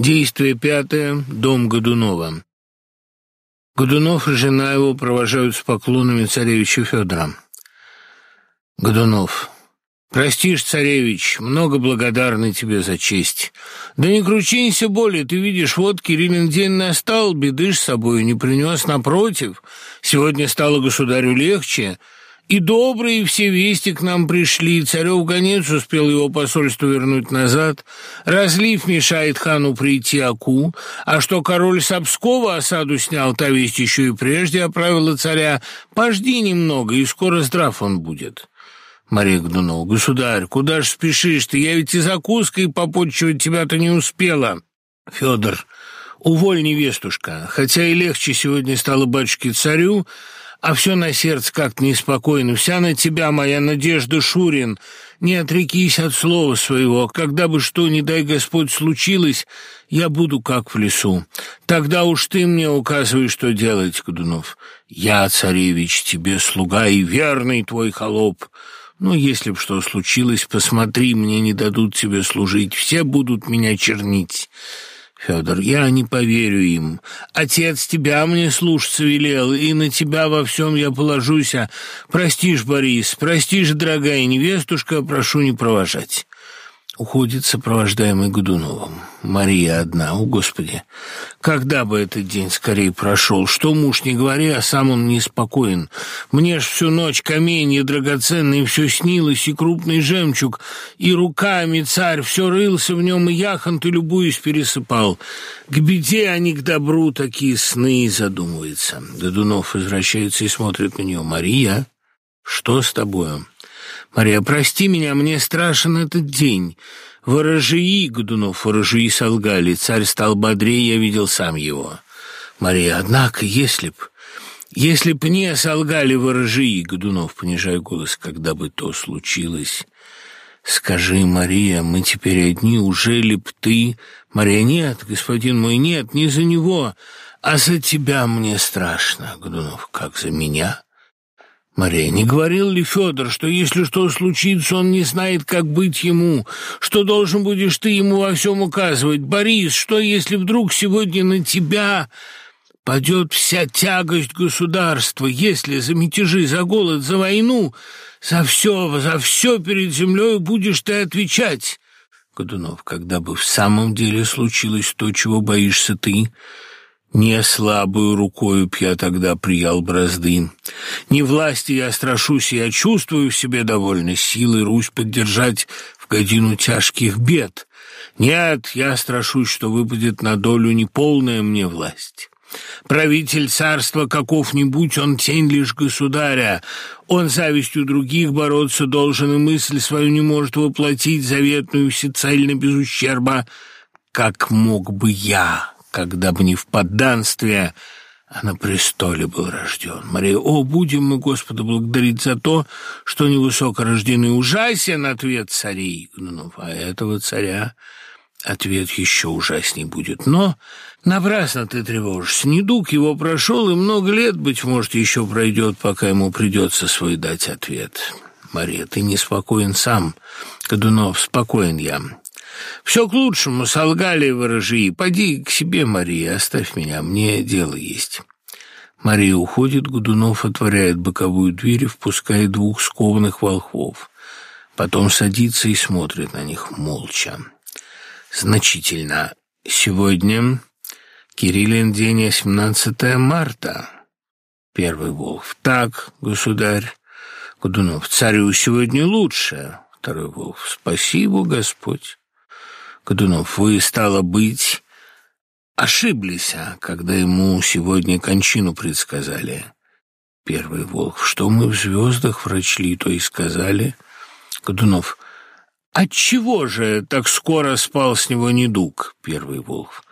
Действие пятое. Дом Годунова. Годунов и жена его провожают с поклонами царевича Федора. Годунов. «Простишь, царевич, много благодарны тебе за честь. Да не кручинься более, ты видишь, вот Кириллин день настал, беды ж с собою не принес, напротив. Сегодня стало государю легче». И добрые все вести к нам пришли, царев гонец успел его посольство вернуть назад, разлив мешает хану прийти Аку, а что король Сапского осаду снял, та весть еще и прежде оправила царя, пожди немного, и скоро здрав он будет». Мария Гдунова, «Государь, куда ж спешишь ты? Я ведь и закуской попотчевать тебя-то не успела». Федор, «Уволь, невестушка, хотя и легче сегодня стало батюшке царю, а все на сердце как-то неспокойно. Вся на тебя, моя надежда, Шурин. Не отрекись от слова своего. Когда бы что, не дай Господь, случилось, я буду как в лесу. Тогда уж ты мне указываешь, что делать, Кудунов. Я, царевич, тебе слуга и верный твой холоп. Но если б что случилось, посмотри, мне не дадут тебе служить, все будут меня чернить». Федор, я не поверю им. Отец тебя мне слушаться велел, и на тебя во всем я положусь. А простишь, Борис, простишь, дорогая невестушка, прошу не провожать уходит сопровождаемый Годуновым. Мария одна, о Господи! Когда бы этот день скорее прошел? Что муж не говори, а сам он неспокоен. Мне ж всю ночь каменья драгоценные все снилось, и крупный жемчуг, и руками царь все рылся в нем, и яхонты, любуюсь, пересыпал. К беде, а не к добру такие сны, задумывается. Годунов возвращается и смотрит на нее. «Мария, что с тобою?» Мария, прости меня, мне страшен этот день. Ворожии, Годунов, ворожии солгали. Царь стал бодрее, я видел сам его. Мария, однако, если б... Если б не солгали ворожии, Годунов, понижая голос, когда бы то случилось... «Скажи, Мария, мы теперь одни, уже ли б ты...» «Мария, нет, господин мой, нет, не за него, а за тебя мне страшно, Годунов, как за меня?» Мария, не говорил ли Федор, что если что случится, он не знает, как быть ему, что должен будешь ты ему во всем указывать? Борис, что если вдруг сегодня на тебя падет вся тягость государства, если за мятежи, за голод, за войну, за все, за все перед землей будешь ты отвечать? Годунов, когда бы в самом деле случилось то, чего боишься ты, не слабую рукою я тогда приял бразды. Не власти я страшусь, я чувствую в себе довольно силы Русь поддержать в годину тяжких бед. Нет, я страшусь, что выпадет на долю неполная мне власть. Правитель царства каков-нибудь, он тень лишь государя. Он завистью других бороться должен, и мысль свою не может воплотить, заветную всецельно без ущерба, как мог бы я» когда бы не в подданстве, а на престоле был рожден. Мария, о, будем мы Господа благодарить за то, что невысоко рождены ужасен ответ царей. Ну, а этого царя ответ еще ужасней будет. Но напрасно ты тревожишься. Недуг его прошел, и много лет, быть может, еще пройдет, пока ему придется свой дать ответ. Мария, ты неспокоен сам. Кадунов, спокоен я. Все к лучшему, солгали ворожи. Поди к себе, Мария, оставь меня, мне дело есть. Мария уходит, Гудунов отворяет боковую дверь и впускает двух скованных волхвов. Потом садится и смотрит на них молча. Значительно. Сегодня Кириллин день 17 марта. Первый волк. Так, государь. Гудунов. Царю сегодня лучше. Второй волк. Спасибо, Господь. Годунов, вы, стало быть, ошиблись, а, когда ему сегодня кончину предсказали. Первый волк, что мы в звездах прочли, то и сказали. Годунов, отчего же так скоро спал с него недуг? Первый волк,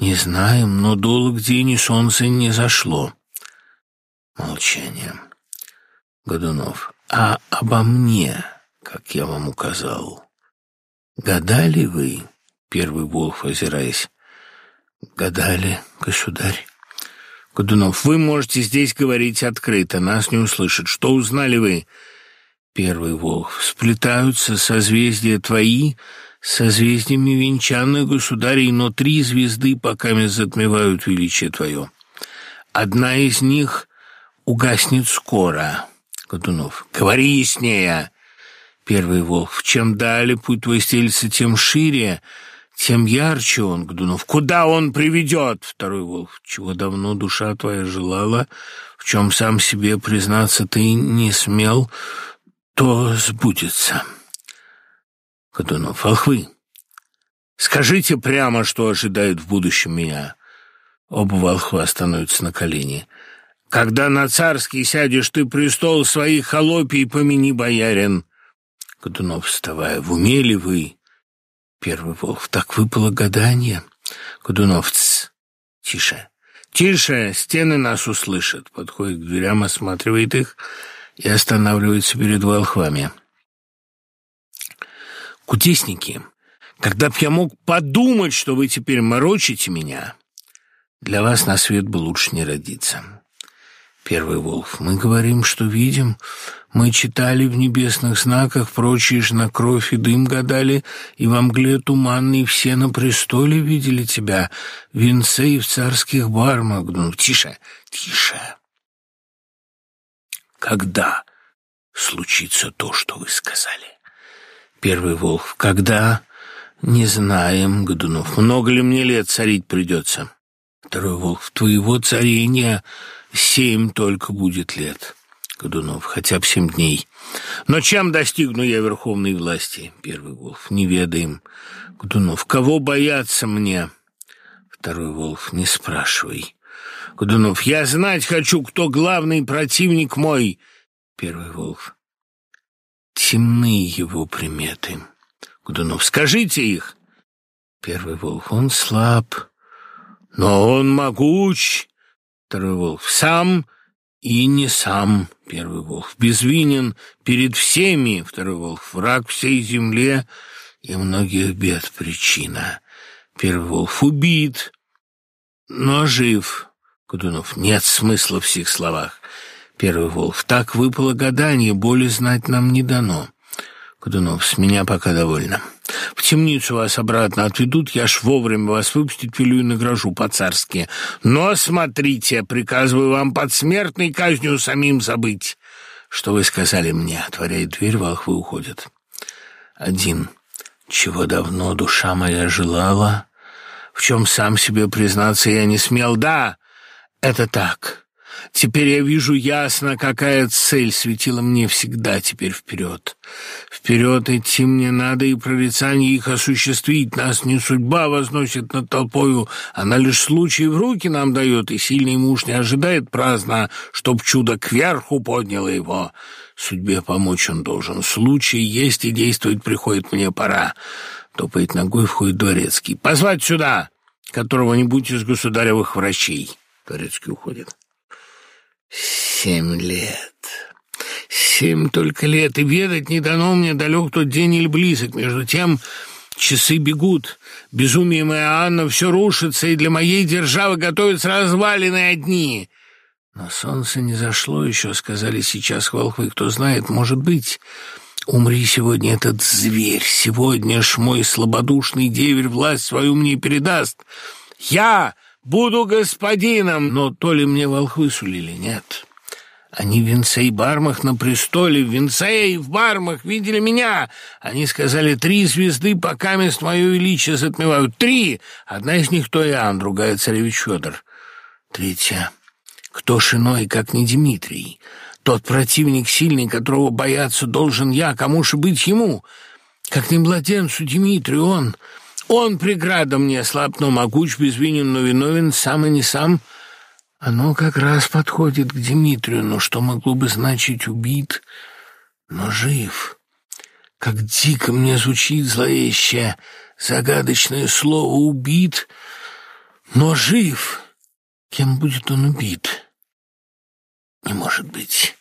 не знаем, но долг день и солнце не зашло. Молчание. Годунов, а обо мне, как я вам указал, «Гадали вы?» — первый Волх, озираясь. «Гадали, государь». «Годунов, вы можете здесь говорить открыто, нас не услышат. Что узнали вы?» Первый Волх. «Сплетаются созвездия твои созвездиями венчанных государей, но три звезды пока затмевают величие твое. Одна из них угаснет скоро. Годунов. Говори яснее. Первый волк. Чем далее путь твой стелится, тем шире, тем ярче он, Годунов. Куда он приведет? Второй волк. Чего давно душа твоя желала, в чем сам себе признаться ты не смел, то сбудется. Годунов. Волхвы, скажите прямо, что ожидает в будущем меня. Оба волхва становятся на колени. Когда на царский сядешь ты престол своих холопий, помяни, боярин. Годунов, вставая, в уме ли вы? Первый волк, так выпало гадание. Годунов, тише, тише, стены нас услышат. Подходит к дверям, осматривает их и останавливается перед волхвами. Кудесники, когда б я мог подумать, что вы теперь морочите меня, для вас на свет бы лучше не родиться. Первый Волк. Мы говорим, что видим. Мы читали в небесных знаках, прочие ж на кровь и дым гадали, и во мгле туманной все на престоле видели тебя, венце и в царских бармах. Ну, тише, тише. Когда случится то, что вы сказали? Первый Волк. Когда? Не знаем, Годунов. Много ли мне лет царить придется? Второй волк, твоего царения семь только будет лет. Годунов, хотя бы семь дней. Но чем достигну я верховной власти? Первый волк, не ведаем. Годунов, кого бояться мне? Второй волк, не спрашивай. Годунов, я знать хочу, кто главный противник мой. Первый волк, темны его приметы. Годунов, скажите их. Первый волк, он слаб, но он могуч, второй волк, сам и не сам, первый волк, безвинен перед всеми, второй волк, враг всей земле и многих бед причина. Первый волк убит, но жив. Кудунов, нет смысла в всех словах. Первый волк, так выпало гадание, боли знать нам не дано. Кудунов, с меня пока довольно. В темницу вас обратно отведут, я ж вовремя вас выпустить велю и награжу по-царски. Но смотрите, приказываю вам под смертной казнью самим забыть, что вы сказали мне. Отворяет дверь, волхвы уходят. Один. Чего давно душа моя желала, в чем сам себе признаться я не смел. Да, это так. Теперь я вижу ясно, какая цель светила мне всегда теперь вперед. Вперед идти мне надо, и прорицание их осуществить. Нас не судьба возносит над толпою, она лишь случай в руки нам дает, и сильный муж не ожидает праздно, чтоб чудо кверху подняло его. Судьбе помочь он должен. Случай есть, и действовать приходит мне пора. Топает ногой, входит дворецкий. «Позвать сюда которого-нибудь из государевых врачей». Дворецкий уходит. Семь лет. Семь только лет, и ведать не дано мне далек тот день или близок. Между тем часы бегут. Безумие моя Анна все рушится, и для моей державы готовятся развалины одни. Но солнце не зашло еще, сказали сейчас волхвы. Кто знает, может быть... Умри сегодня этот зверь, сегодня ж мой слабодушный деверь власть свою мне передаст. Я Буду господином, но то ли мне волхвы сулили, нет. Они в венце и бармах на престоле, в венце и в бармах видели меня. Они сказали, три звезды пока мест мое величие затмевают. Три! Одна из них то Иоанн, другая царевич Федор. Третья. Кто ж иной, как не Дмитрий? Тот противник сильный, которого бояться должен я, кому же быть ему? Как не младенцу Дмитрию он... Он преграда мне слаб, но могуч, безвинен, но виновен, сам и не сам. Оно как раз подходит к Дмитрию, но что могло бы значить убит, но жив. Как дико мне звучит зловещее, загадочное слово «убит», но жив. Кем будет он убит? Не может быть.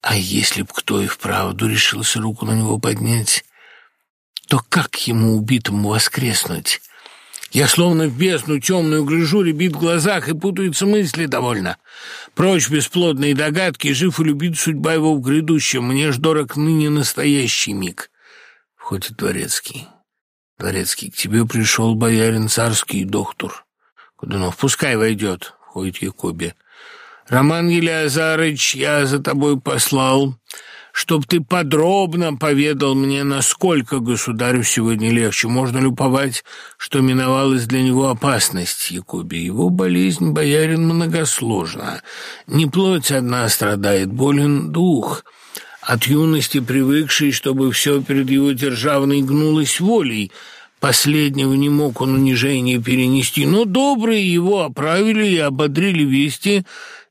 А если б кто и вправду решился руку на него поднять то как ему, убитому, воскреснуть? Я словно в бездну темную гляжу, ребит в глазах, и путаются мысли довольно. Прочь бесплодные догадки, жив и любит судьба его в грядущем, мне ж дорог ныне настоящий миг. Входит дворецкий. Дворецкий, к тебе пришел боярин царский доктор. Кудунов, пускай войдет, входит Якоби. Роман Елеазарыч, я за тобой послал, чтоб ты подробно поведал мне, насколько государю сегодня легче. Можно люповать, что миновалась для него опасность Якоби. Его болезнь, боярин, многосложна. Не плоть одна страдает, болен дух» от юности привыкший, чтобы все перед его державной гнулось волей. Последнего не мог он унижение перенести, но добрые его оправили и ободрили вести,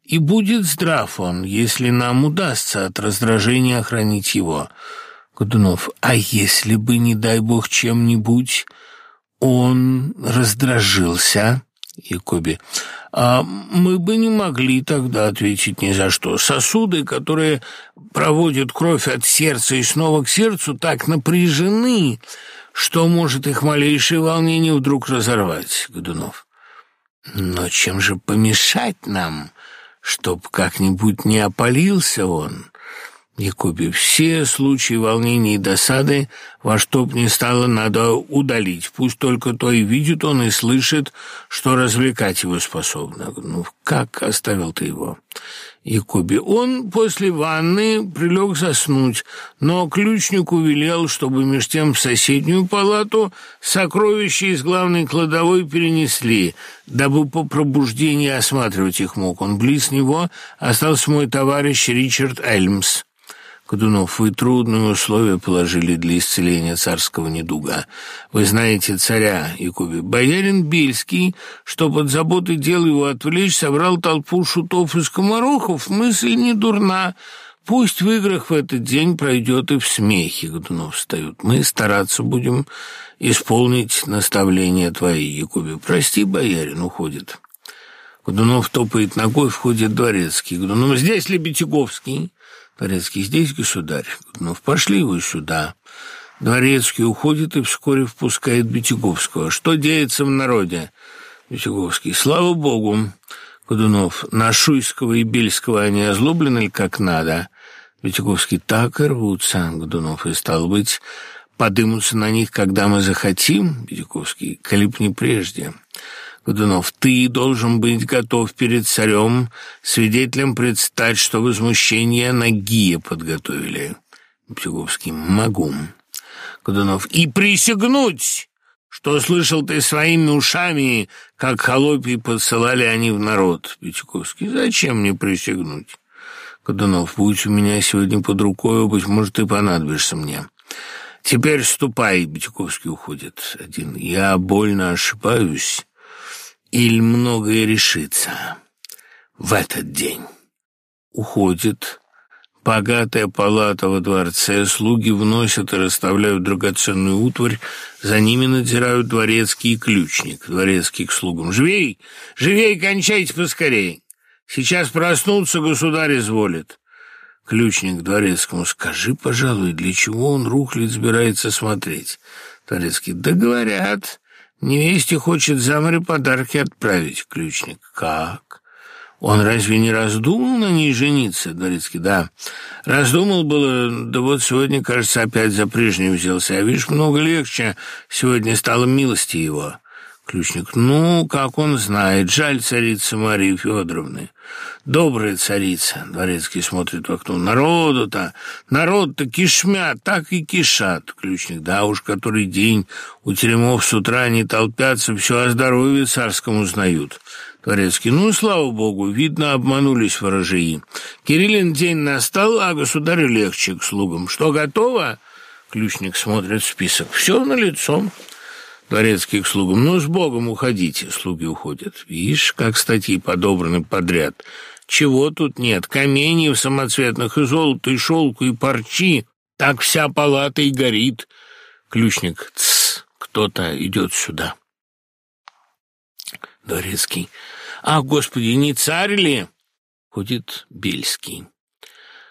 и будет здрав он, если нам удастся от раздражения охранить его. Годунов, а если бы, не дай бог, чем-нибудь он раздражился? Якоби, а мы бы не могли тогда ответить ни за что. Сосуды, которые проводят кровь от сердца и снова к сердцу, так напряжены, что может их малейшее волнение вдруг разорвать, Годунов. Но чем же помешать нам, чтоб как-нибудь не опалился он? Якубе, все случаи волнения и досады во что б ни стало надо удалить. Пусть только то и видит он и слышит, что развлекать его способно. Ну, как оставил ты его? Якубе, он после ванны прилег заснуть, но ключнику велел, чтобы меж тем в соседнюю палату сокровища из главной кладовой перенесли, дабы по пробуждении осматривать их мог. Он близ него остался мой товарищ Ричард Эльмс. Кудунов, вы трудные условия положили для исцеления царского недуга. Вы знаете царя, Якуби. Боярин Бельский, что под заботой дел его отвлечь, собрал толпу шутов и скоморохов. Мысль не дурна. Пусть в играх в этот день пройдет и в смехе, Годунов встает. Мы стараться будем исполнить наставления твои, Якуби. Прости, боярин, уходит. Годунов топает ногой, входит дворецкий. Годунов, здесь ли Дворецкий, здесь, государь. Ну, пошли вы сюда. Дворецкий уходит и вскоре впускает Бетяговского. Что деется в народе? Бетяговский, слава богу. Годунов, на Шуйского и Бельского они озлоблены как надо? Бетяговский, так и рвутся. Годунов, и, стал быть, подымутся на них, когда мы захотим? Бетяговский, колеб не прежде. Годунов, ты должен быть готов перед царем свидетелем предстать, что возмущение ноги подготовили. Псюговский, могу. Годунов, и присягнуть, что слышал ты своими ушами, как холопи посылали они в народ. Пятюковский, зачем мне присягнуть? Годунов, будь у меня сегодня под рукой, быть может, ты понадобишься мне. Теперь ступай, Битяковский уходит один. Я больно ошибаюсь или многое решится в этот день. Уходит. Богатая палата во дворце, слуги вносят и расставляют драгоценную утварь, за ними надзирают дворецкий и ключник. Дворецкий к слугам. «Живей! Живей, кончайте поскорей! Сейчас проснуться государь изволит!» Ключник дворецкому. «Скажи, пожалуй, для чего он рухлит собирается смотреть?» Дворецкий. «Да говорят, Невесте хочет за море подарки отправить, ключник. Как? Он разве не раздумал на ней жениться, Дворецкий? Да. Раздумал было, да вот сегодня, кажется, опять за прежнюю взялся. А видишь, много легче. Сегодня стало милости его. Ключник. Ну, как он знает. Жаль царицы Марии Федоровны. Добрая царица. Дворецкий смотрит в окно. Народу-то, народ-то кишмят, так и кишат. Ключник. Да уж, который день у теремов с утра не толпятся, все о здоровье царскому узнают. Дворецкий. Ну, слава богу, видно, обманулись ворожеи. Кириллин день настал, а государю легче к слугам. Что, готово? Ключник смотрит список. Все на лицо. Дворецкий к слугам. «Ну, с Богом уходите!» Слуги уходят. Видишь, как статьи подобраны подряд. Чего тут нет? Каменьев самоцветных и золота, и шелку, и парчи. Так вся палата и горит. Ключник. Тсс, кто-то идет сюда. Дворецкий. «Ах, Господи, не царь ли?» Ходит Бельский.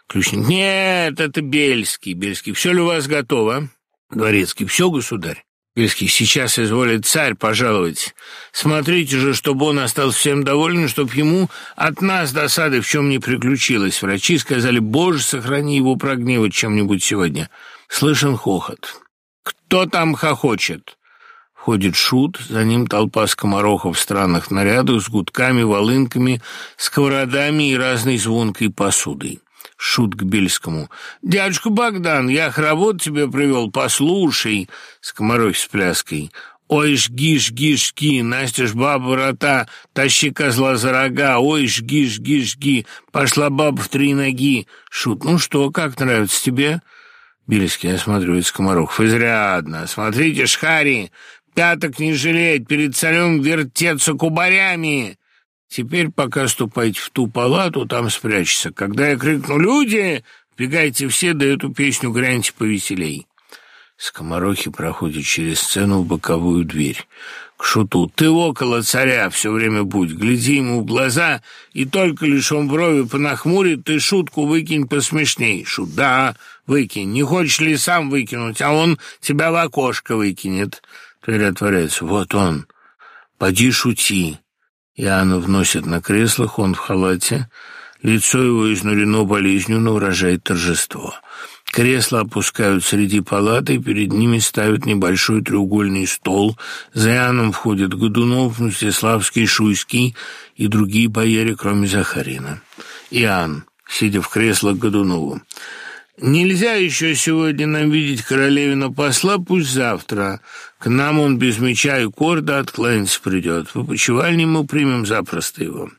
Ключник. «Нет, это Бельский. Бельский, все ли у вас готово?» Дворецкий. «Все, государь». Бельский, сейчас изволит царь пожаловать. Смотрите же, чтобы он остался всем доволен, чтобы ему от нас досады в чем не приключилось. Врачи сказали, боже, сохрани его прогневать чем-нибудь сегодня. Слышен хохот. Кто там хохочет? Входит шут, за ним толпа скоморохов в странных нарядах с гудками, волынками, сковородами и разной звонкой посудой. Шут к Бельскому. «Дядюшка Богдан, я хоровод тебе привел, послушай!» Скоморохи с пляской. Ой, жги, жги, жги, Настя ж баба рота, тащи козла за рога, ой, жги, жги, жги, пошла баба в три ноги. Шут, ну что, как нравится тебе? Бельский осматривает скоморохов. Изрядно. Смотрите, шхари, пяток не жалеть, перед царем вертеться кубарями. Теперь пока ступайте в ту палату, там спрячься. Когда я крикну «Люди!», бегайте все, да эту песню гряньте повеселей. Скоморохи проходят через сцену в боковую дверь. К шуту. «Ты около царя все время будь, гляди ему в глаза, и только лишь он брови понахмурит, ты шутку выкинь посмешней». Шут. «Да, выкинь. Не хочешь ли сам выкинуть, а он тебя в окошко выкинет». Дверь отворяется. «Вот он. Поди шути». Иоанна вносит на креслах, он в халате. Лицо его изнурено болезнью, но выражает торжество. Кресла опускают среди палаты, перед ними ставят небольшой треугольный стол. За Иоанном входят Годунов, Мстиславский, Шуйский и другие бояре, кроме Захарина. Иоанн, сидя в креслах Годунову. «Нельзя еще сегодня нам видеть королевина посла, пусть завтра. К нам он без меча и корда откланяться придет. В опочивальне мы примем запросто его.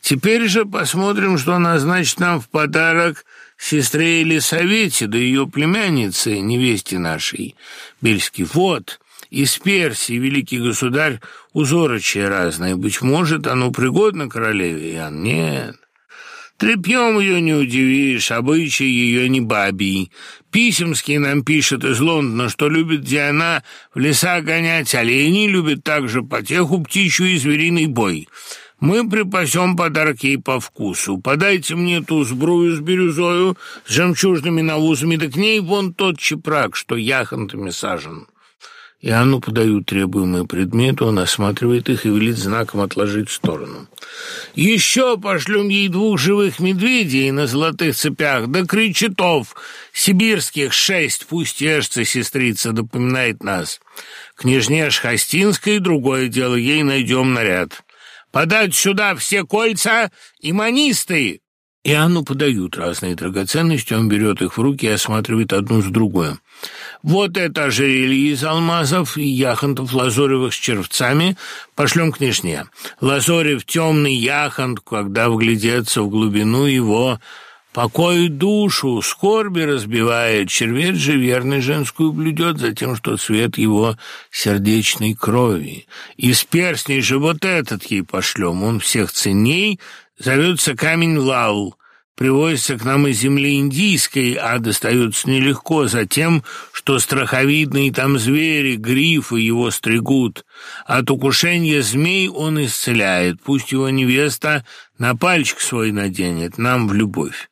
Теперь же посмотрим, что назначит нам в подарок сестре Елисавете, да ее племяннице, невесте нашей. Бельский, вот, из Персии, великий государь, узорочие разное. Быть может, оно пригодно королеве? Ян, нет. Трепьем ее не удивишь, обычай ее не бабий. Писемский нам пишет из Лондона, что любит, где она в леса гонять оленей, любит также потеху птичью и звериный бой. Мы припасем подарок ей по вкусу. Подайте мне ту сбрую с бирюзою, с жемчужными навузами, да к ней вон тот чепрак, что яхонтами сажен». И Анну подают требуемые предметы, он осматривает их и велит знаком отложить в сторону. «Еще пошлем ей двух живых медведей на золотых цепях, да кричетов, сибирских шесть, пусть ешься, сестрица, допоминает нас. Княжне Шхастинской другое дело, ей найдем наряд» подать сюда все кольца и манисты!» И Анну подают разные драгоценности, он берет их в руки и осматривает одну с другой. Вот это ожерелье из алмазов и яхонтов лазоревых с червцами пошлем княжне. Лазорев темный яхонт, когда вглядеться в глубину его Покой душу, скорби разбивает, червец же верный женскую блюдет за тем, что цвет его сердечной крови. Из перстней же вот этот ей пошлем, он всех ценней, зовется камень лал, привозится к нам из земли индийской, а достается нелегко за тем, что страховидные там звери, грифы его стригут. От укушения змей он исцеляет, пусть его невеста на пальчик свой наденет, нам в любовь.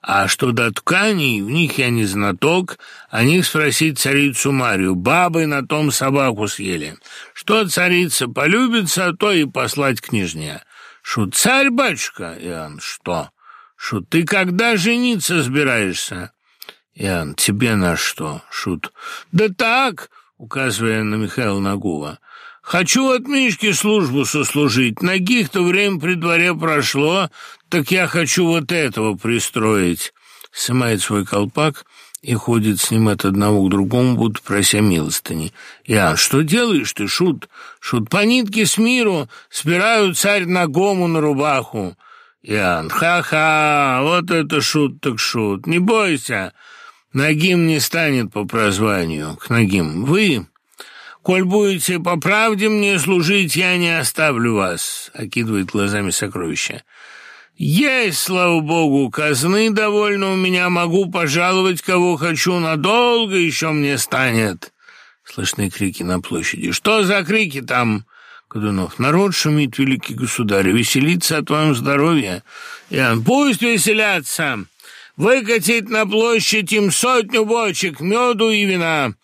А что до тканей, в них я не знаток, о них спросить царицу Марию. Бабы на том собаку съели. Что царица полюбится, то и послать княжне. Шут, царь, батюшка? Иоанн, что? Шут, ты когда жениться собираешься? Иоанн, тебе на что? Шут, да так, указывая на Михаила Нагува. Хочу от Мишки службу сослужить. Ногих-то время при дворе прошло, так я хочу вот этого пристроить. Снимает свой колпак и ходит с ним от одного к другому, будто прося милостыни. Я, что делаешь ты, шут? Шут, по нитке с миру спираю царь ногому на рубаху. Ян, ха-ха, вот это шут так шут, не бойся. Ногим не станет по прозванию, к ногим. Вы «Коль будете по правде мне служить, я не оставлю вас», — окидывает глазами сокровища. «Есть, слава богу, казны довольно у меня, могу пожаловать, кого хочу, надолго еще мне станет». Слышны крики на площади. «Что за крики там?» Кадунов. «Народ шумит, великий государь, веселится о твоем здоровье». Иоанн. «Пусть веселятся! Выкатить на площадь им сотню бочек меду и вина».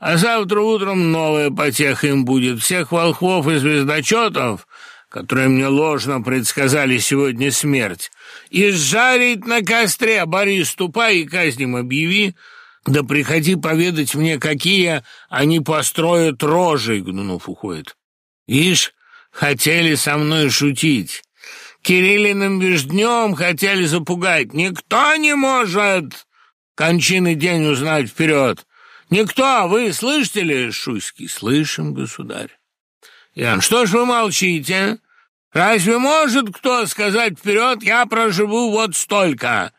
А завтра утром новая потеха им будет. Всех волхвов и звездочетов, которые мне ложно предсказали сегодня смерть, и сжарить на костре. Борис, ступай и казним объяви. Да приходи поведать мне, какие они построят рожи, Гнунов уходит. Ишь, хотели со мной шутить. Кириллиным вежднем хотели запугать. Никто не может кончины день узнать вперед. Никто, вы слышите ли, Шуйский? Слышим, государь. Ян, что ж вы молчите? Разве может кто сказать вперед, я проживу вот столько?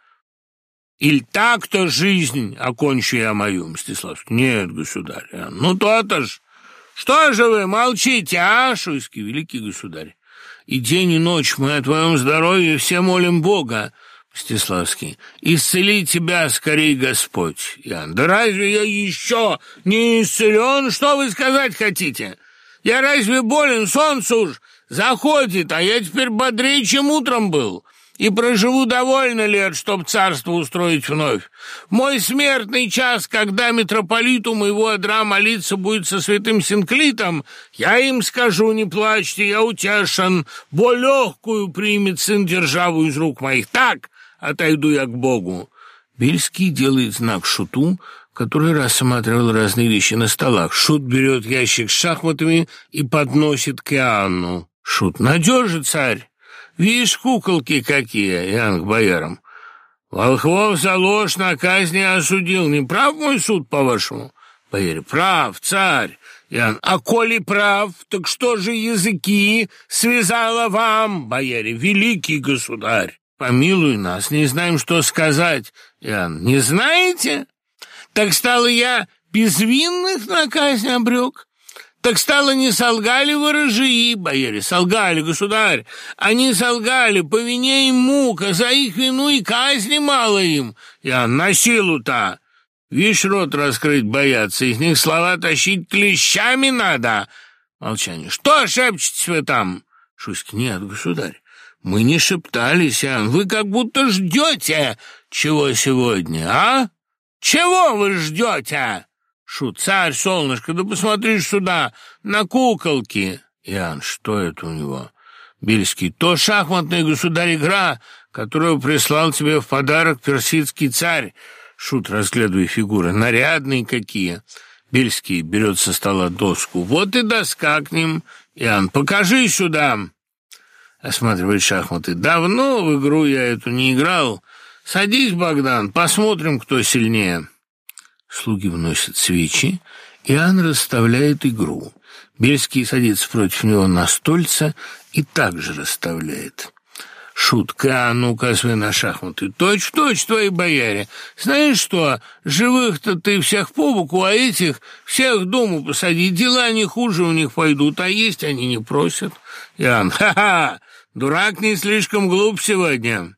Иль так-то жизнь окончу я мою, Мстиславский? Нет, государь. Ян, ну то-то ж. Что же вы молчите, а, Шуйский, великий государь? И день и ночь мы о твоем здоровье все молим Бога. Мстиславский. «Исцели тебя скорей, Господь!» Иоанн. «Да разве я еще не исцелен? Что вы сказать хотите? Я разве болен? Солнце уж заходит, а я теперь бодрее, чем утром был и проживу довольно лет, чтоб царство устроить вновь. мой смертный час, когда митрополиту моего одра молиться будет со святым Синклитом, я им скажу, не плачьте, я утешен, бо легкую примет сын державу из рук моих. Так отойду я к Богу». Бельский делает знак шуту, который рассматривал разные вещи на столах. Шут берет ящик с шахматами и подносит к Иоанну. Шут «Надежи, царь!» Видишь, куколки какие, Ян к боярам. Волхвов за ложь на казни осудил. Не прав мой суд, по-вашему? Бояре, прав, царь. Ян, а коли прав, так что же языки связала вам, бояре, великий государь? Помилуй нас, не знаем, что сказать. Ян, не знаете? Так стало я безвинных на казнь обрек. Так стало, не солгали ворожии, бояре, солгали, государь, они солгали по вине и мука, за их вину и казни мало им. Я на силу-то. Вишь, рот раскрыть боятся, из них слова тащить клещами надо. Молчание. Что шепчетесь вы там? Шуськ, нет, государь, мы не шептались, а вы как будто ждете чего сегодня, а? Чего вы ждете? Шут, царь, солнышко, да посмотри сюда, на куколки. Иоанн, что это у него? Бельский, то шахматная государь-игра, которую прислал тебе в подарок персидский царь. Шут, разглядывая фигуры, нарядные какие. Бельский берет со стола доску. Вот и доска к ним. Иоанн, покажи сюда. Осматривает шахматы. Давно в игру я эту не играл. Садись, Богдан, посмотрим, кто сильнее. Слуги вносят свечи, Иоанн расставляет игру. Бельский садится против него на стольца и также расставляет. Шутка, а ну указывая на шахматы. Точь-точь, твои бояре. Знаешь что, живых-то ты всех по боку, а этих всех дому посади. Дела не хуже у них пойдут, а есть они не просят. Иоанн, ха-ха, дурак не слишком глуп сегодня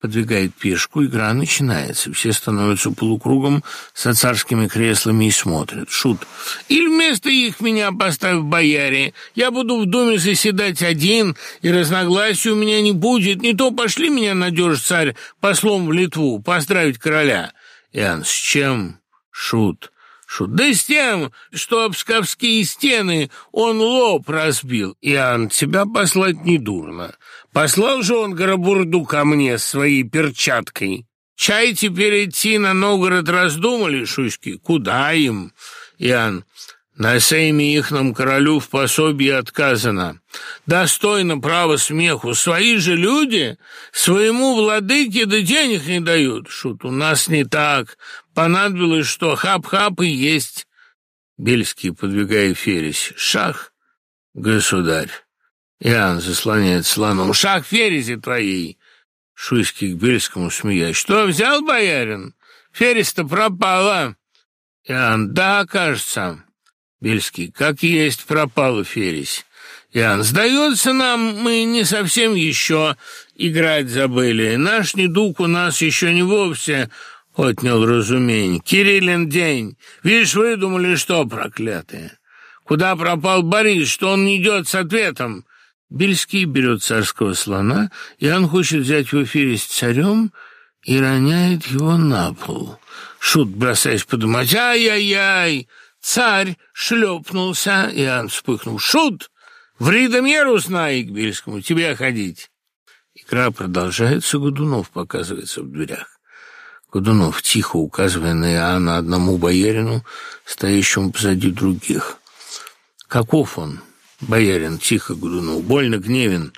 подвигает пешку, игра начинается. Все становятся полукругом со царскими креслами и смотрят. Шут. Или вместо их меня поставь бояре. Я буду в доме заседать один, и разногласий у меня не будет. Не то пошли меня, надежь царь, послом в Литву, поздравить короля. Иоанн, с чем? Шут. Шут. Да с тем, что обсковские стены он лоб разбил. Иоанн, тебя послать недурно. Послал же он Горобурду ко мне своей перчаткой. Чай теперь идти на Новгород раздумали, Шуйский? Куда им? Иоанн. На сейме ихном королю в пособии отказано. Достойно право смеху. Свои же люди своему владыке да денег не дают. Шут, у нас не так. Понадобилось, что хап-хап и есть. Бельский, подвигая фересь. Шах, государь. Иоанн заслоняет слоном. Шах ферези твоей. Шуйский к Бельскому смеясь. Что взял боярин? Фересь-то пропала. Иоанн, да, кажется. Бельский, как есть пропала фересь. Иоанн, сдается нам, мы не совсем еще играть забыли. Наш недуг у нас еще не вовсе отнял разумение. Кириллин день. Видишь, вы думали, что, проклятые? Куда пропал Борис, что он не идет с ответом? Бельский берет царского слона, и он хочет взять в эфире с царем и роняет его на пол. Шут, бросаясь подумать, ай-яй-яй, царь шлепнулся, и он вспыхнул. Шут, в Ридомеру знай к Бельскому, тебе ходить. Игра продолжается, Годунов показывается в дверях. Годунов, тихо указывая на Иоанна одному боярину, стоящему позади других. «Каков он?» «Боярин, тихо, Годунов, больно гневен.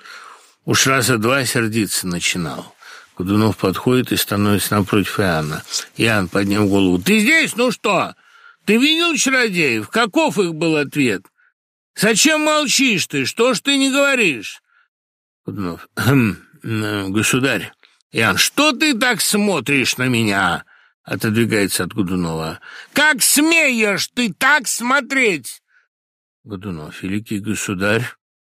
Уж раза два сердиться начинал». Годунов подходит и становится напротив Иоанна. Иоанн, подняв голову, «Ты здесь? Ну что? Ты видел чародеев? Каков их был ответ? Зачем молчишь ты? Что ж ты не говоришь?» Годунов, «Хм, государь, Иоанн, что ты так смотришь на меня?» Отодвигается от Годунова. «Как смеешь ты так смотреть?» Годунов, великий государь,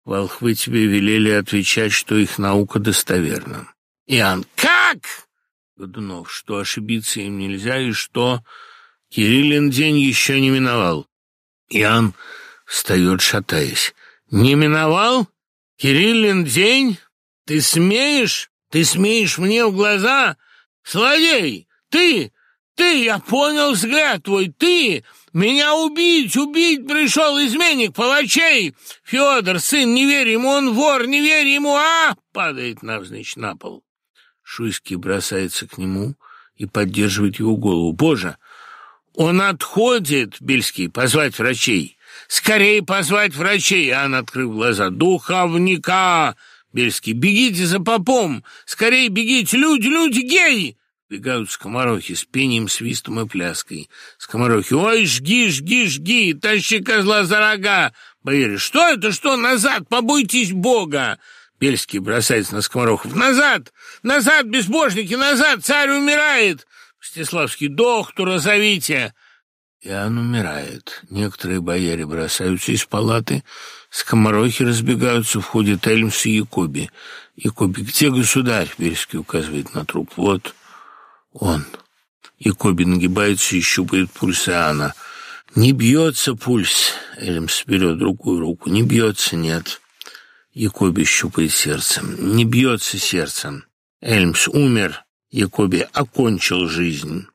волхвы тебе велели отвечать, что их наука достоверна. Иоанн, как? Годунов, что ошибиться им нельзя и что Кириллин день еще не миновал. Иоанн встает, шатаясь. Не миновал? Кириллин день? Ты смеешь? Ты смеешь мне в глаза? Злодей! Ты! Ты! Я понял взгляд твой! Ты! Меня убить, убить пришел изменник палачей! Федор, сын, не верь ему, он вор, не верь ему, а!» Падает навзничь на пол. Шуйский бросается к нему и поддерживает его голову. «Боже! Он отходит, Бельский, позвать врачей! Скорее позвать врачей!» Ан, открыв глаза. «Духовника!» Бельский. «Бегите за попом! Скорее бегите! Люди, люди, гей!» Бегают скоморохи с пением, свистом и пляской. Скоморохи. «Ой, жги, жги, жги! Тащи козла за рога!» Бояре. «Что это? Что? Назад! Побойтесь Бога!» Бельский бросается на скоморохов. «Назад! Назад, безбожники! Назад! Царь умирает!» Мстиславский. «Доктора зовите!» И он умирает. Некоторые бояре бросаются из палаты, скоморохи разбегаются, входит Эльмс и Якоби. Якоби, где государь? Бельский указывает на труп. Вот он. Якоби нагибается и щупает пульс Иоанна. «Не бьется пульс!» Эльмс берет другую руку. «Не бьется, нет!» Якоби щупает сердцем. «Не бьется сердцем!» Эльмс умер. Якоби окончил жизнь.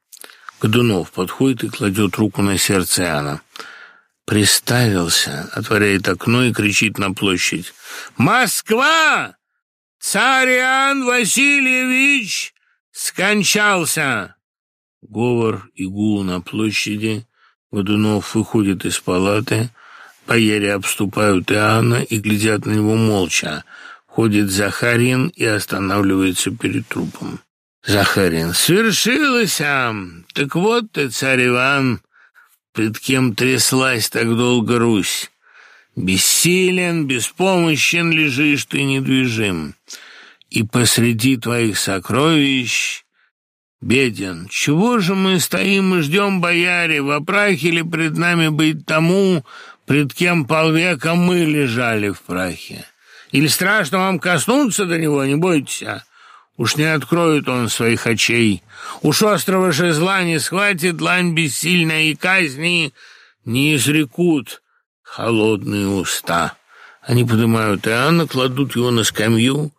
Годунов подходит и кладет руку на сердце Иоанна. Приставился, отворяет окно и кричит на площадь. «Москва! Царь Иоанн Васильевич скончался!» Говор и гул на площади. Годунов выходит из палаты. Бояре обступают Иоанна и глядят на него молча. Ходит Захарин и останавливается перед трупом. Захарин. «Свершилось, ам! Так вот ты, царь Иван, пред кем тряслась так долго Русь. Бессилен, беспомощен лежишь ты недвижим и посреди твоих сокровищ беден. Чего же мы стоим и ждем, бояре, в прахе ли пред нами быть тому, пред кем полвека мы лежали в прахе? Или страшно вам коснуться до него, не бойтесь, а? Уж не откроет он своих очей, уж острого жезла не схватит лань бессильная и казни не изрекут холодные уста. Они поднимают Иоанна, кладут его на скамью,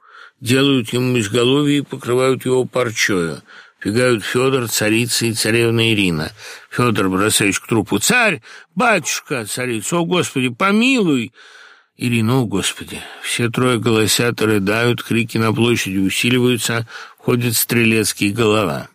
делают ему изголовье и покрывают его парчою. Бегают Федор, царица и царевна Ирина. Федор, бросаясь к трупу, «Царь! Батюшка!» Царица, «О, Господи, помилуй!» Ирина, о, Господи! Все трое голосят и рыдают, крики на площади усиливаются, ходит стрелецкий голова.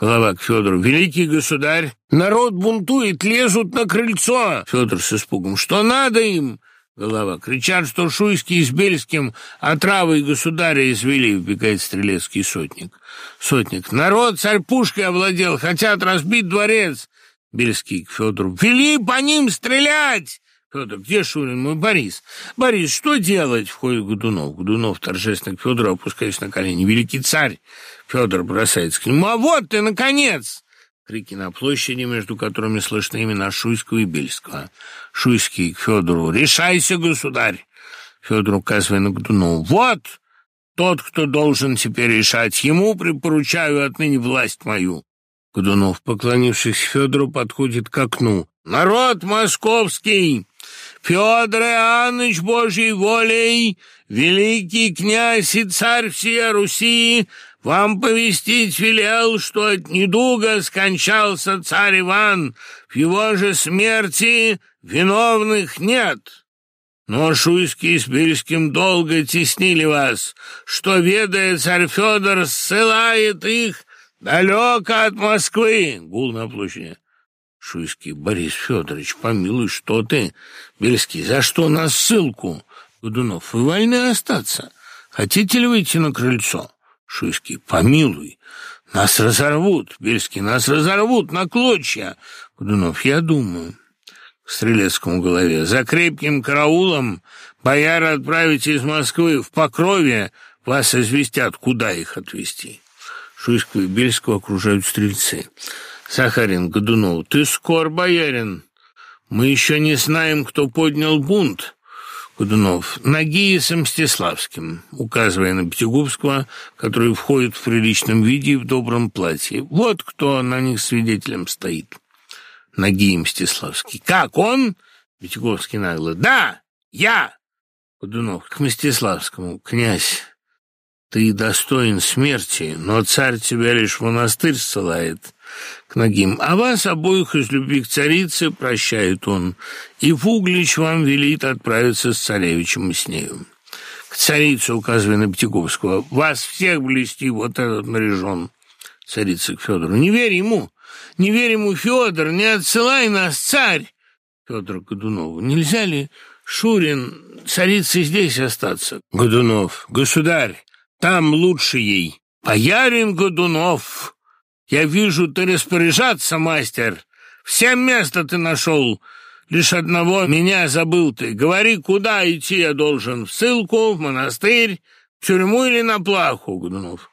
Голова к Федору. «Великий государь! Народ бунтует, лезут на крыльцо!» Федор с испугом. «Что надо им?» Голова. Кричат, что Шуйский с Бельским отравой государя извели, вбегает стрелецкий сотник. Сотник. Народ царь пушкой овладел, хотят разбить дворец. Бельский к Федору. Вели по ним стрелять! Федор, где Шурин, мой Борис? Борис, что делать? Входит Годунов. Годунов торжественно к Федору, опускаясь на колени. Великий царь! Федор бросается к нему. А вот ты, наконец! Крики на площади, между которыми слышны имена Шуйского и Бельского. Шуйский к Федору. «Решайся, государь!» Федор, указывая на Годунова. «Вот тот, кто должен теперь решать. Ему припоручаю отныне власть мою». Годунов, поклонившись Федору, подходит к окну. «Народ московский! Федор Иоаннович Божьей волей, великий князь и царь всей Руси, вам повестить велел, что от недуга скончался царь Иван, в его же смерти виновных нет. Но Шуйский с Бельским долго теснили вас, что, ведая царь Федор, ссылает их далеко от Москвы!» Гул на площади. Шуйский. «Борис Федорович, помилуй, что ты?» Бельский. «За что на ссылку?» Годунов. «Вы вольны остаться. Хотите ли выйти на крыльцо?» Шуйский. «Помилуй, нас разорвут». Бельский. «Нас разорвут на клочья». Годунов. «Я думаю». К Стрелецкому голове. «За крепким караулом бояра отправите из Москвы в Покрове, вас известят, куда их отвезти». Шуйского и Бельского окружают стрельцы. Сахарин Годунов. «Ты скор, боярин. Мы еще не знаем, кто поднял бунт». Годунов. «Ноги с Мстиславским», указывая на Пятигубского, который входит в приличном виде и в добром платье. «Вот кто на них свидетелем стоит». Ноги Мстиславский. «Как он?» Пятигубский нагло. «Да, я!» Годунов к Мстиславскому. «Князь, ты достоин смерти, но царь тебя лишь в монастырь ссылает к ногим. А вас обоих из любви к царице прощает он, и Фуглич вам велит отправиться с царевичем и с нею. К царице, указывая на Птяковского, вас всех блести вот этот наряжен. Царица к Федору. Не верь ему, не верь ему, Федор, не отсылай нас, царь. Федор Годунову. Нельзя ли, Шурин, царице здесь остаться? Годунов. Государь, там лучше ей. Боярин Годунов, я вижу, ты распоряжаться, мастер. Все место ты нашел. Лишь одного меня забыл ты. Говори, куда идти я должен? В ссылку, в монастырь, в тюрьму или на плаху, Годунов?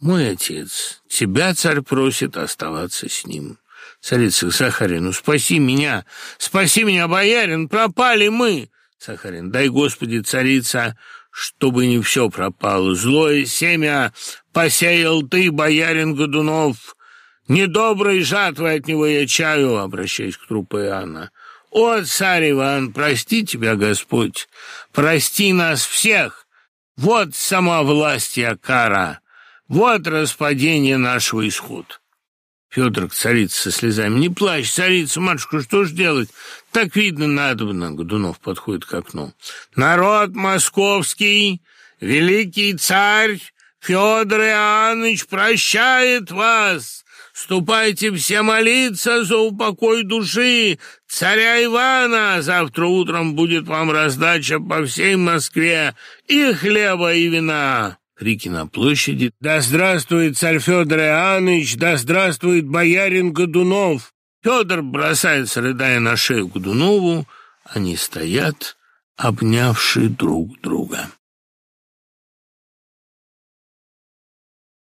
Мой отец, тебя царь просит оставаться с ним. Царица Сахарину, спаси меня, спаси меня, боярин, пропали мы. Сахарин, дай, Господи, царица, чтобы не все пропало. Злое семя посеял ты, боярин Годунов. Недоброй жатвы от него я чаю, обращаясь к трупу Иоанна. О, царь Иван, прости тебя, Господь, прости нас всех. Вот сама власть Якара, вот распадение нашего исхода. Федор к царице со слезами. «Не плачь, царица, матушка, что ж делать? Так видно надобно». Годунов подходит к окну. «Народ московский, великий царь Федор Иоаннович прощает вас. Ступайте все молиться за упокой души царя Ивана. Завтра утром будет вам раздача по всей Москве и хлеба, и вина». Крики на площади. «Да здравствует царь Федор Иоаннович! Да здравствует боярин Годунов!» Федор бросается, рыдая на шею Годунову. Они стоят, обнявшие друг друга.